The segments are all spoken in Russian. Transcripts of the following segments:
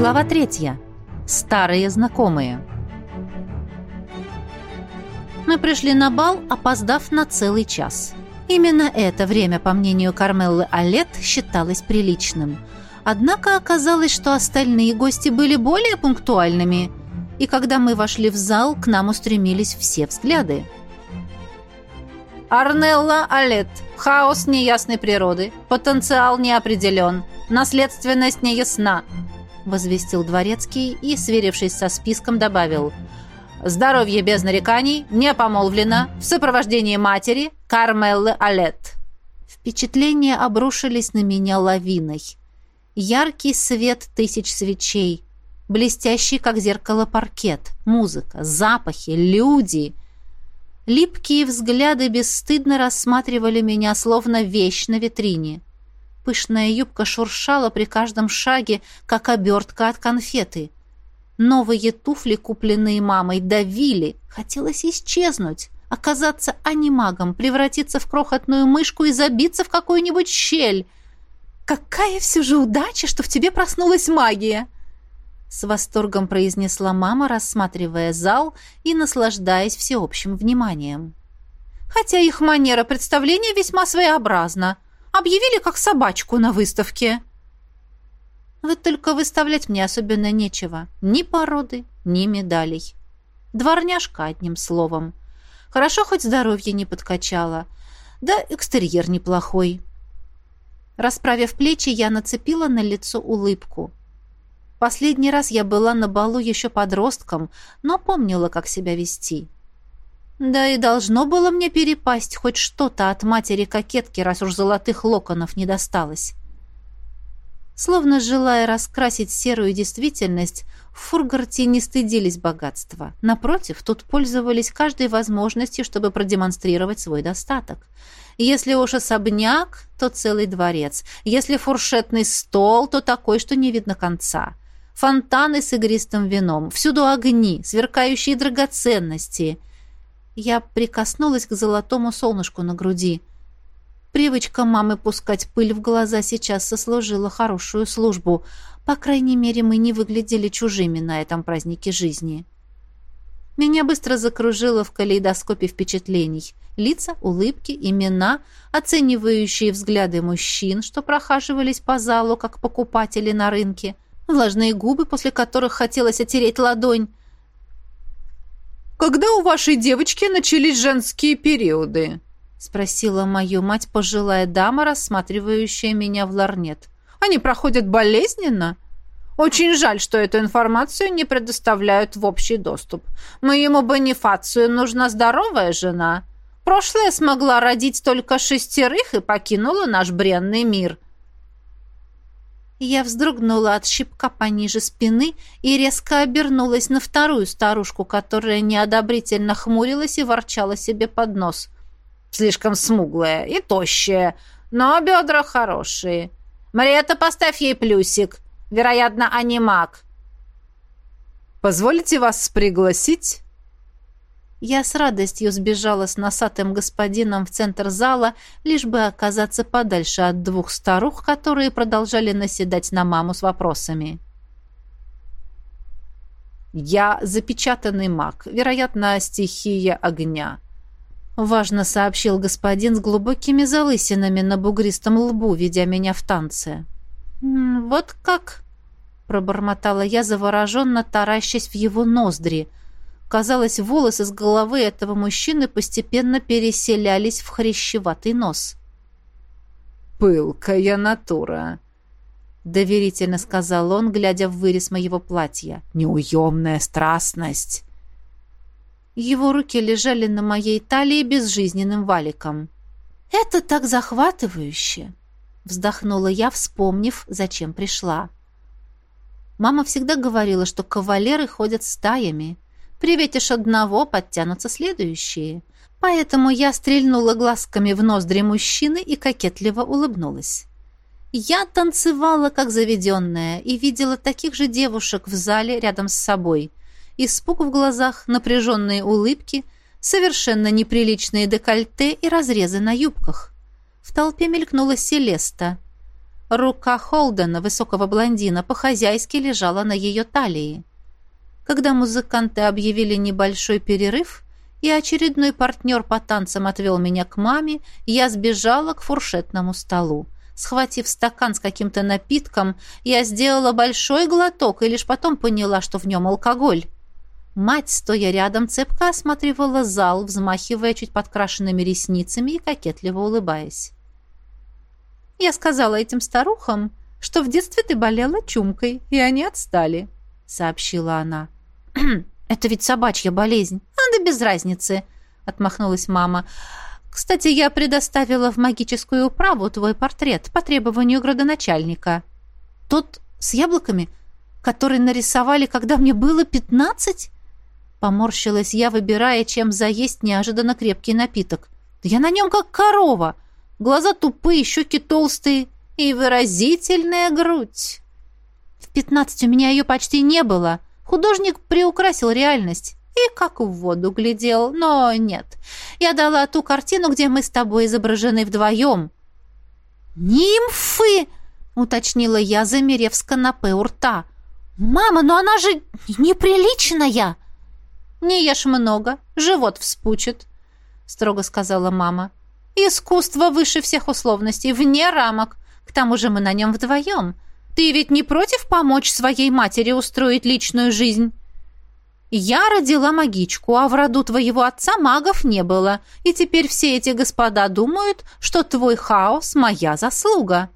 Глава третья. Старые знакомые. Мы пришли на бал, опоздав на целый час. Именно это время, по мнению Кармеллы Алет, считалось приличным. Однако оказалось, что остальные гости были более пунктуальными, и когда мы вошли в зал, к нам устремились все взгляды. Арнелла Алет. Хаос неясной природы. Потенциал не определен. Наследственность неясна возвестил дворецкий и, сверившись со списком, добавил «Здоровье без нареканий, не помолвлено, в сопровождении матери Кармеллы Алет». Впечатления обрушились на меня лавиной. Яркий свет тысяч свечей, блестящий, как зеркало, паркет, музыка, запахи, люди. Липкие взгляды бесстыдно рассматривали меня, словно вещь на витрине. Пышная юбка шуршала при каждом шаге, как обертка от конфеты. Новые туфли, купленные мамой, давили. Хотелось исчезнуть, оказаться анимагом, превратиться в крохотную мышку и забиться в какую-нибудь щель. «Какая все же удача, что в тебе проснулась магия!» С восторгом произнесла мама, рассматривая зал и наслаждаясь всеобщим вниманием. «Хотя их манера представления весьма своеобразна», Объявили как собачку на выставке. Вот только выставлять мне особенно нечего. Ни породы, ни медалей. Дворняжка, одним словом. Хорошо, хоть здоровье не подкачало. Да экстерьер неплохой. Расправив плечи, я нацепила на лицо улыбку. Последний раз я была на балу еще подростком, но помнила, как себя вести. Да и должно было мне перепасть хоть что-то от матери-кокетки, раз уж золотых локонов не досталось. Словно желая раскрасить серую действительность, в Фургарте не стыдились богатства. Напротив, тут пользовались каждой возможностью, чтобы продемонстрировать свой достаток. Если уж особняк, то целый дворец. Если фуршетный стол, то такой, что не видно конца. Фонтаны с игристым вином, всюду огни, сверкающие драгоценности — я прикоснулась к золотому солнышку на груди. Привычка мамы пускать пыль в глаза сейчас сослужила хорошую службу. По крайней мере, мы не выглядели чужими на этом празднике жизни. Меня быстро закружило в калейдоскопе впечатлений. Лица, улыбки, имена, оценивающие взгляды мужчин, что прохаживались по залу, как покупатели на рынке, влажные губы, после которых хотелось отереть ладонь, когда у вашей девочки начались женские периоды?» — спросила мою мать пожилая дама, рассматривающая меня в ларнет. «Они проходят болезненно?» Очень жаль, что эту информацию не предоставляют в общий доступ. Моему Бонифацию нужна здоровая жена. Прошлая смогла родить только шестерых и покинула наш бренный мир. Я вздрогнула от щипка пониже спины и резко обернулась на вторую старушку, которая неодобрительно хмурилась и ворчала себе под нос. «Слишком смуглая и тощая, но бедра хорошие. Мариэта, поставь ей плюсик. Вероятно, анимак». «Позволите вас пригласить?» Я с радостью сбежала с носатым господином в центр зала, лишь бы оказаться подальше от двух старух, которые продолжали наседать на маму с вопросами. «Я запечатанный маг, вероятно, стихия огня», — важно сообщил господин с глубокими залысинами на бугристом лбу, ведя меня в танце. «Вот как?» — пробормотала я, завороженно таращась в его ноздри — Казалось, волосы с головы этого мужчины постепенно переселялись в хрящеватый нос. «Пылкая натура», — доверительно сказал он, глядя в вырез моего платья. «Неуемная страстность». Его руки лежали на моей талии безжизненным валиком. «Это так захватывающе!» — вздохнула я, вспомнив, зачем пришла. Мама всегда говорила, что кавалеры ходят стаями — Приветишь одного, подтянутся следующие. Поэтому я стрельнула глазками в ноздри мужчины и кокетливо улыбнулась. Я танцевала, как заведенная, и видела таких же девушек в зале рядом с собой. Испуг в глазах, напряженные улыбки, совершенно неприличные декольте и разрезы на юбках. В толпе мелькнула Селеста. Рука Холдена, высокого блондина, по-хозяйски лежала на ее талии. Когда музыканты объявили небольшой перерыв, и очередной партнер по танцам отвел меня к маме, я сбежала к фуршетному столу. Схватив стакан с каким-то напитком, я сделала большой глоток и лишь потом поняла, что в нем алкоголь. Мать, стоя рядом, цепко осматривала зал, взмахивая чуть подкрашенными ресницами и кокетливо улыбаясь. Я сказала этим старухам, что в детстве ты болела чумкой, и они отстали, — сообщила она. «Это ведь собачья болезнь. А да без разницы», — отмахнулась мама. «Кстати, я предоставила в магическую управу твой портрет по требованию градоначальника. Тот с яблоками, который нарисовали, когда мне было пятнадцать?» Поморщилась я, выбирая, чем заесть неожиданно крепкий напиток. «Да я на нем как корова!» Глаза тупые, щеки толстые и выразительная грудь. Пятнадцать у меня ее почти не было. Художник приукрасил реальность и как в воду глядел, но нет. Я дала ту картину, где мы с тобой изображены вдвоем. «Нимфы!» — уточнила я, замерев с канапе у рта. «Мама, но она же неприличная!» «Не ешь много, живот вспучит», — строго сказала мама. Искусство выше всех условностей, вне рамок. К тому же мы на нем вдвоем. Ты ведь не против помочь своей матери устроить личную жизнь? Я родила магичку, а в роду твоего отца магов не было, и теперь все эти господа думают, что твой хаос — моя заслуга».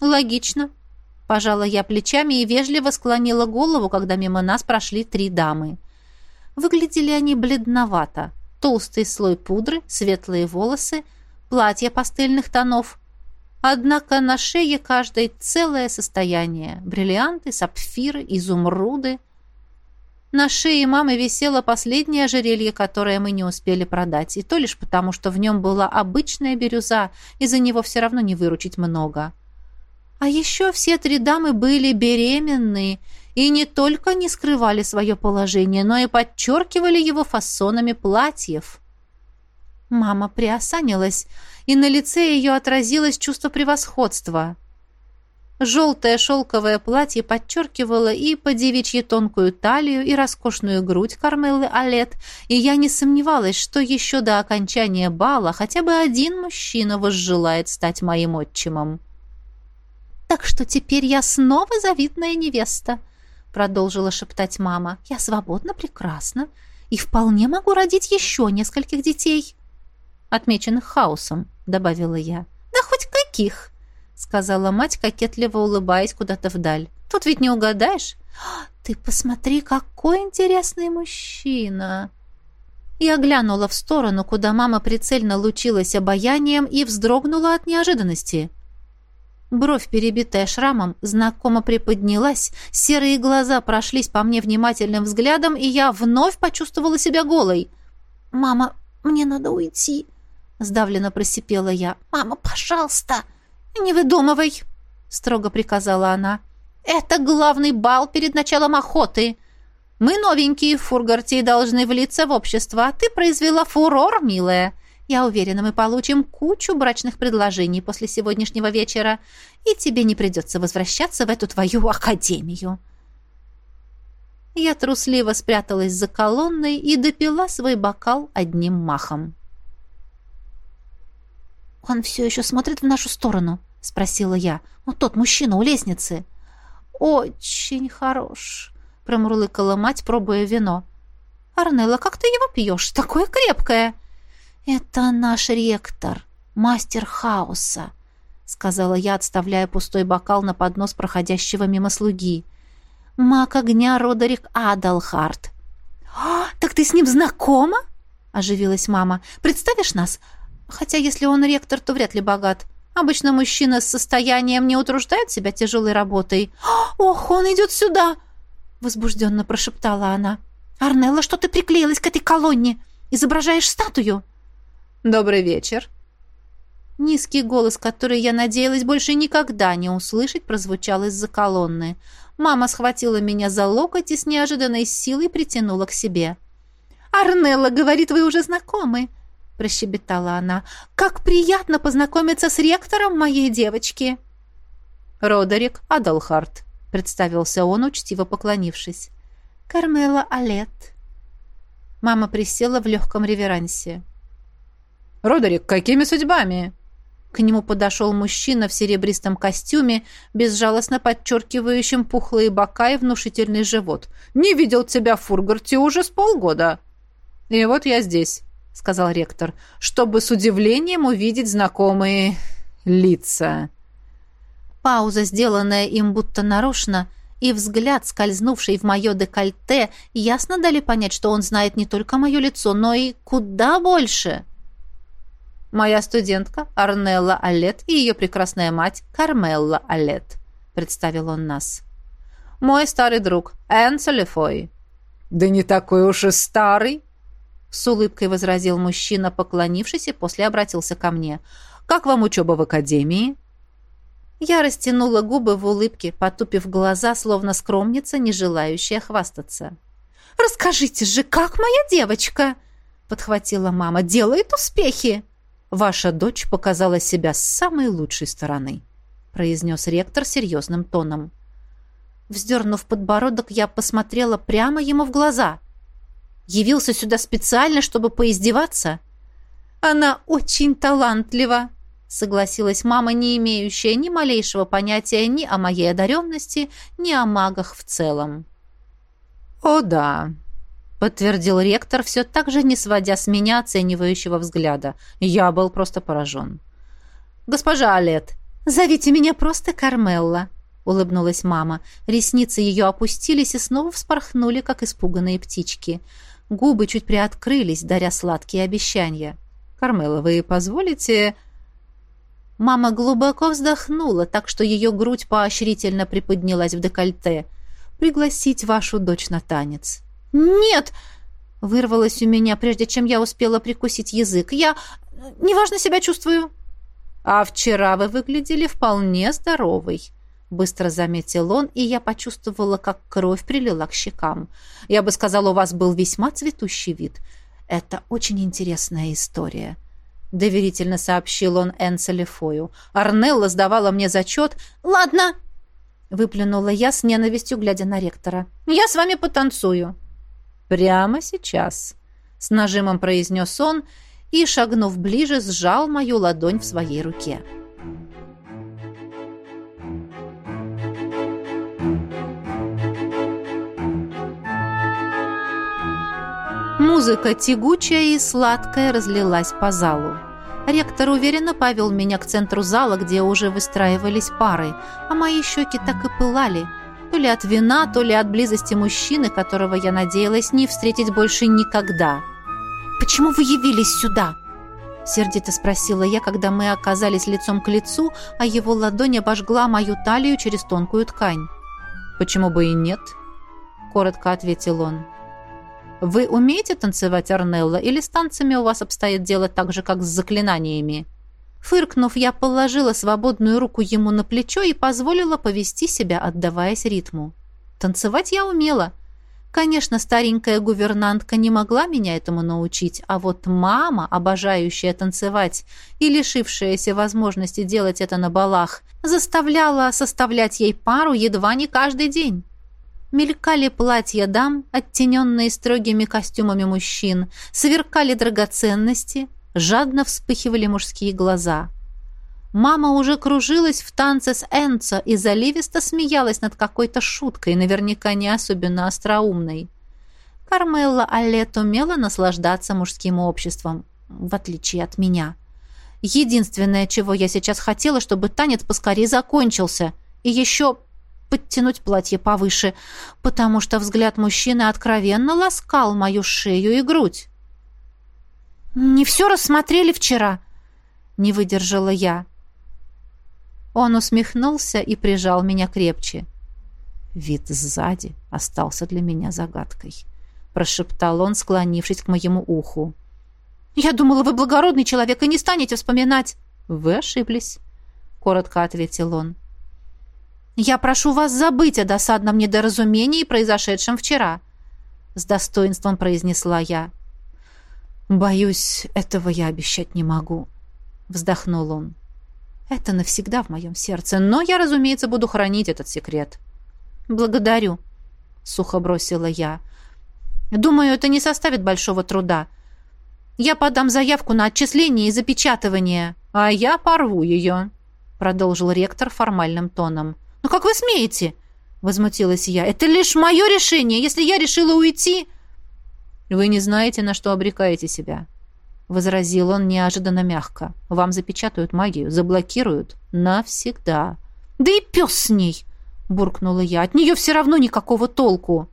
«Логично», — пожала я плечами и вежливо склонила голову, когда мимо нас прошли три дамы. Выглядели они бледновато толстый слой пудры, светлые волосы, платье пастельных тонов. Однако на шее каждой целое состояние. Бриллианты, сапфиры, изумруды. На шее мамы висело последнее ожерелье, которое мы не успели продать, и то лишь потому, что в нем была обычная бирюза, и за него все равно не выручить много. А еще все три дамы были беременны, и не только не скрывали свое положение, но и подчеркивали его фасонами платьев. Мама приосанилась, и на лице ее отразилось чувство превосходства. Желтое шелковое платье подчеркивало и по девичьи тонкую талию, и роскошную грудь Кармеллы Алет, и я не сомневалась, что еще до окончания бала хотя бы один мужчина возжелает стать моим отчимом. «Так что теперь я снова завидная невеста», продолжила шептать мама. «Я свободна прекрасно и вполне могу родить еще нескольких детей». «Отмеченных хаосом», — добавила я. «Да хоть каких», — сказала мать, кокетливо улыбаясь куда-то вдаль. «Тут ведь не угадаешь». «Ты посмотри, какой интересный мужчина!» Я глянула в сторону, куда мама прицельно лучилась обаянием и вздрогнула от неожиданности. Бровь, перебитая шрамом, знакомо приподнялась, серые глаза прошлись по мне внимательным взглядом, и я вновь почувствовала себя голой. «Мама, мне надо уйти», — сдавленно просипела я. «Мама, пожалуйста!» «Не выдумывай», — строго приказала она. «Это главный бал перед началом охоты. Мы новенькие в Фургарте и должны влиться в общество, а ты произвела фурор, милая. Я уверена, мы получим кучу брачных предложений после сегодняшнего вечера, и тебе не придется возвращаться в эту твою академию». Я трусливо спряталась за колонной и допила свой бокал одним махом. «Он все еще смотрит в нашу сторону?» — спросила я. «Вот тот мужчина у лестницы». «Очень хорош», — промурлыкала мать, пробуя вино. «Арнелла, как ты его пьешь? Такое крепкое!» «Это наш ректор, мастер хаоса», — сказала я, отставляя пустой бокал на поднос проходящего мимо слуги. «Маг огня Родерик Адалхарт». «А, так ты с ним знакома?» — оживилась мама. «Представишь нас? Хотя если он ректор, то вряд ли богат. Обычно мужчина с состоянием не утруждает себя тяжелой работой». «Ох, он идет сюда!» — возбужденно прошептала она. «Арнелла, что ты приклеилась к этой колонне? Изображаешь статую?» «Добрый вечер». Низкий голос, который я надеялась больше никогда не услышать, прозвучал из-за колонны. Мама схватила меня за локоть и с неожиданной силой притянула к себе. «Арнелла, говорит, вы уже знакомы», — прощебетала она. «Как приятно познакомиться с ректором моей девочки!» Родерик Адалхарт», — представился он, учтиво поклонившись. «Кармела Алет». Мама присела в легком реверансе. «Родерик, какими судьбами?» К нему подошел мужчина в серебристом костюме, безжалостно подчеркивающим пухлые бока и внушительный живот. «Не видел тебя в Фургарте уже с полгода». «И вот я здесь», — сказал ректор, «чтобы с удивлением увидеть знакомые лица». Пауза, сделанная им будто нарочно, и взгляд, скользнувший в мое декольте, ясно дали понять, что он знает не только мое лицо, но и куда больше. «Моя студентка Арнелла Аллет и ее прекрасная мать Кармелла Аллет», — представил он нас. «Мой старый друг Энн Солифой». «Да не такой уж и старый», — с улыбкой возразил мужчина, поклонившись, и после обратился ко мне. «Как вам учеба в академии?» Я растянула губы в улыбке, потупив глаза, словно скромница, не желающая хвастаться. «Расскажите же, как моя девочка?» — подхватила мама. «Делает успехи!» «Ваша дочь показала себя с самой лучшей стороны», — произнес ректор серьезным тоном. Вздернув подбородок, я посмотрела прямо ему в глаза. «Явился сюда специально, чтобы поиздеваться?» «Она очень талантлива», — согласилась мама, не имеющая ни малейшего понятия ни о моей одаренности, ни о магах в целом. «О да», подтвердил ректор, все так же не сводя с меня оценивающего взгляда. Я был просто поражен. «Госпожа Олет, зовите меня просто Кармелла», — улыбнулась мама. Ресницы ее опустились и снова вспорхнули, как испуганные птички. Губы чуть приоткрылись, даря сладкие обещания. «Кармелла, вы позволите...» Мама глубоко вздохнула, так что ее грудь поощрительно приподнялась в декольте. «Пригласить вашу дочь на танец». «Нет!» — вырвалось у меня, прежде чем я успела прикусить язык. «Я неважно себя чувствую». «А вчера вы выглядели вполне здоровой», — быстро заметил он, и я почувствовала, как кровь прилила к щекам. «Я бы сказала, у вас был весьма цветущий вид. Это очень интересная история». Доверительно сообщил он Энселе Фою. «Арнелла сдавала мне зачет». «Ладно!» — выплюнула я с ненавистью, глядя на ректора. «Я с вами потанцую». «Прямо сейчас», — с нажимом произнес он и, шагнув ближе, сжал мою ладонь в своей руке. Музыка тягучая и сладкая разлилась по залу. Ректор уверенно повел меня к центру зала, где уже выстраивались пары, а мои щеки так и пылали — то ли от вина, то ли от близости мужчины, которого я надеялась не встретить больше никогда. «Почему вы явились сюда?» Сердито спросила я, когда мы оказались лицом к лицу, а его ладонь обожгла мою талию через тонкую ткань. «Почему бы и нет?» Коротко ответил он. «Вы умеете танцевать, Арнелла, или с танцами у вас обстоит дело так же, как с заклинаниями?» Фыркнув, я положила свободную руку ему на плечо и позволила повести себя, отдаваясь ритму. Танцевать я умела. Конечно, старенькая гувернантка не могла меня этому научить, а вот мама, обожающая танцевать и лишившаяся возможности делать это на балах, заставляла составлять ей пару едва не каждый день. Мелькали платья дам, оттененные строгими костюмами мужчин, сверкали драгоценности, жадно вспыхивали мужские глаза. Мама уже кружилась в танце с Энцо и заливисто смеялась над какой-то шуткой, наверняка не особенно остроумной. Кармелла Аллет умела наслаждаться мужским обществом, в отличие от меня. Единственное, чего я сейчас хотела, чтобы танец поскорее закончился. И еще подтянуть платье повыше, потому что взгляд мужчины откровенно ласкал мою шею и грудь. «Не все рассмотрели вчера», — не выдержала я. Он усмехнулся и прижал меня крепче. Вид сзади остался для меня загадкой. Прошептал он, склонившись к моему уху. «Я думала, вы благородный человек и не станете вспоминать». «Вы ошиблись», — коротко ответил он. «Я прошу вас забыть о досадном недоразумении, произошедшем вчера», — с достоинством произнесла я. «Боюсь, этого я обещать не могу», — вздохнул он. Это навсегда в моем сердце, но я, разумеется, буду хранить этот секрет. Благодарю, сухо бросила я. Думаю, это не составит большого труда. Я подам заявку на отчисление и запечатывание, а я порву ее, продолжил ректор формальным тоном. «Ну как вы смеете?» — возмутилась я. «Это лишь мое решение. Если я решила уйти...» «Вы не знаете, на что обрекаете себя», — возразил он неожиданно мягко. «Вам запечатают магию, заблокируют навсегда». «Да и пес с ней!» — буркнула я. «От нее все равно никакого толку».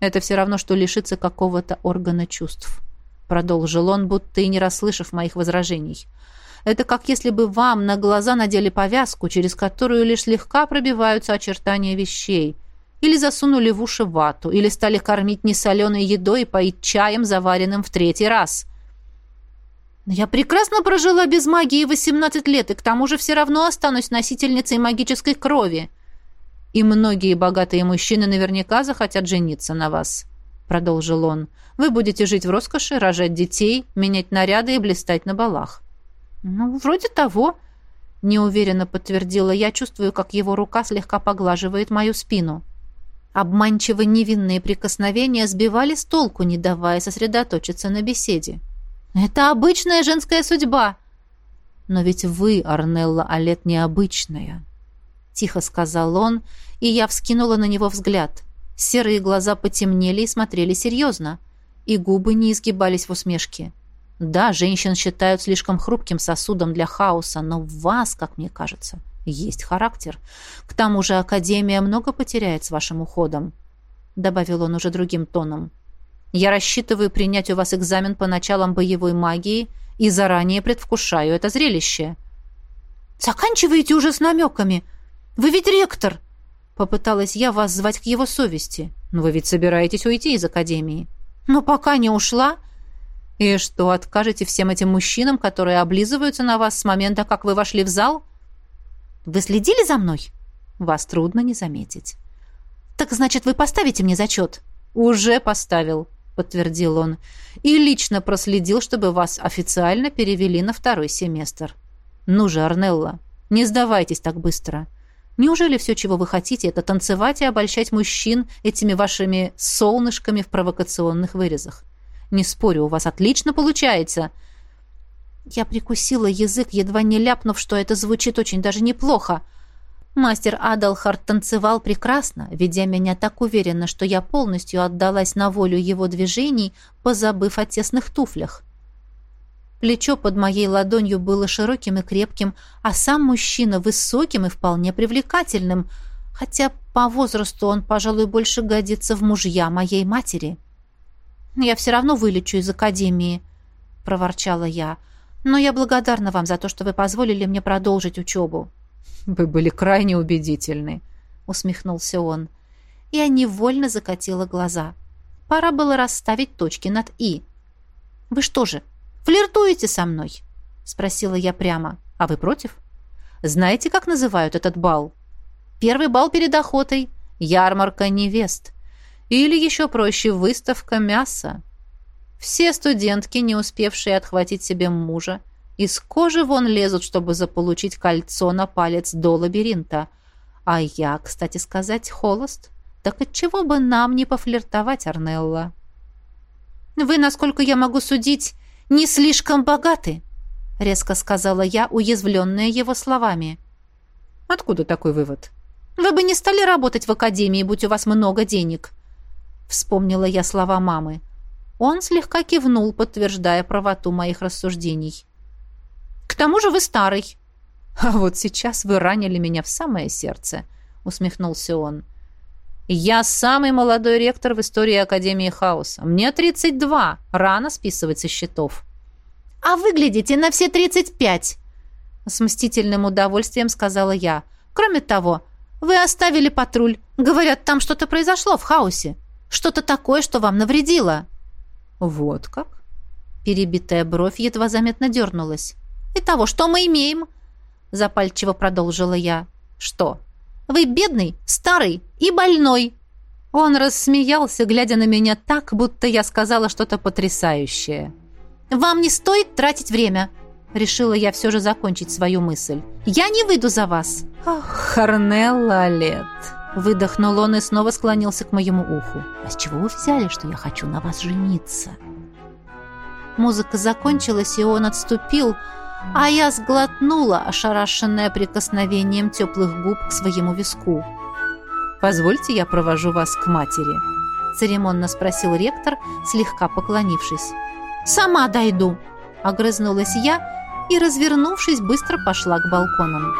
«Это все равно, что лишиться какого-то органа чувств», — продолжил он, будто и не расслышав моих возражений. Это как если бы вам на глаза надели повязку, через которую лишь слегка пробиваются очертания вещей. Или засунули в уши вату, или стали кормить несоленой едой и поить чаем, заваренным в третий раз. Я прекрасно прожила без магии 18 лет, и к тому же все равно останусь носительницей магической крови. И многие богатые мужчины наверняка захотят жениться на вас, продолжил он. Вы будете жить в роскоши, рожать детей, менять наряды и блистать на балах. «Ну, вроде того», — неуверенно подтвердила я, чувствую, как его рука слегка поглаживает мою спину. Обманчиво невинные прикосновения сбивали с толку, не давая сосредоточиться на беседе. «Это обычная женская судьба!» «Но ведь вы, Арнелла Алет, необычная», — тихо сказал он, и я вскинула на него взгляд. Серые глаза потемнели и смотрели серьезно, и губы не изгибались в усмешке. Да, женщин считают слишком хрупким сосудом для хаоса, но в вас, как мне кажется, есть характер. К тому же Академия много потеряет с вашим уходом», — добавил он уже другим тоном. «Я рассчитываю принять у вас экзамен по началам боевой магии и заранее предвкушаю это зрелище». «Заканчивайте уже с намеками! Вы ведь ректор!» Попыталась я вас звать к его совести. «Но вы ведь собираетесь уйти из Академии». «Но пока не ушла...» «И что, откажете всем этим мужчинам, которые облизываются на вас с момента, как вы вошли в зал?» «Вы следили за мной?» «Вас трудно не заметить». «Так значит, вы поставите мне зачет?» «Уже поставил», — подтвердил он. «И лично проследил, чтобы вас официально перевели на второй семестр. Ну же, Арнелла, не сдавайтесь так быстро. Неужели все, чего вы хотите, это танцевать и обольщать мужчин этими вашими солнышками в провокационных вырезах? Не спорю, у вас отлично получается. Я прикусила язык, едва не ляпнув, что это звучит очень даже неплохо. Мастер Адалхард танцевал прекрасно, ведя меня так уверенно, что я полностью отдалась на волю его движений, позабыв о тесных туфлях. Плечо под моей ладонью было широким и крепким, а сам мужчина высоким и вполне привлекательным, хотя по возрасту он, пожалуй, больше годится в мужья моей матери. — «Я все равно вылечу из академии», — проворчала я. «Но я благодарна вам за то, что вы позволили мне продолжить учебу». «Вы были крайне убедительны», — усмехнулся он. Я невольно закатила глаза. Пора было расставить точки над «и». «Вы что же, флиртуете со мной?» — спросила я прямо. «А вы против?» «Знаете, как называют этот бал?» «Первый бал перед охотой. Ярмарка невест». Или еще проще, выставка мяса. Все студентки, не успевшие отхватить себе мужа, из кожи вон лезут, чтобы заполучить кольцо на палец до лабиринта. А я, кстати сказать, холост. Так отчего бы нам не пофлиртовать, Арнелла? «Вы, насколько я могу судить, не слишком богаты», — резко сказала я, уязвленная его словами. «Откуда такой вывод?» «Вы бы не стали работать в академии, будь у вас много денег. Вспомнила я слова мамы. Он слегка кивнул, подтверждая правоту моих рассуждений. «К тому же вы старый». «А вот сейчас вы ранили меня в самое сердце», — усмехнулся он. «Я самый молодой ректор в истории Академии Хаоса. Мне 32. Рано списывать со счетов». «А выглядите на все 35!» С мстительным удовольствием сказала я. «Кроме того, вы оставили патруль. Говорят, там что-то произошло в хаосе. Что-то такое, что вам навредило». «Вот как?» Перебитая бровь едва заметно дернулась. «И того, что мы имеем?» Запальчиво продолжила я. «Что? Вы бедный, старый и больной!» Он рассмеялся, глядя на меня так, будто я сказала что-то потрясающее. «Вам не стоит тратить время!» Решила я все же закончить свою мысль. «Я не выйду за вас!» «Ах, Харнелла Лет!» Выдохнул он и снова склонился к моему уху. «А с чего вы взяли, что я хочу на вас жениться?» Музыка закончилась, и он отступил, а я сглотнула, ошарашенная прикосновением теплых губ к своему виску. «Позвольте, я провожу вас к матери», — церемонно спросил ректор, слегка поклонившись. «Сама дойду», — огрызнулась я и, развернувшись, быстро пошла к балконам.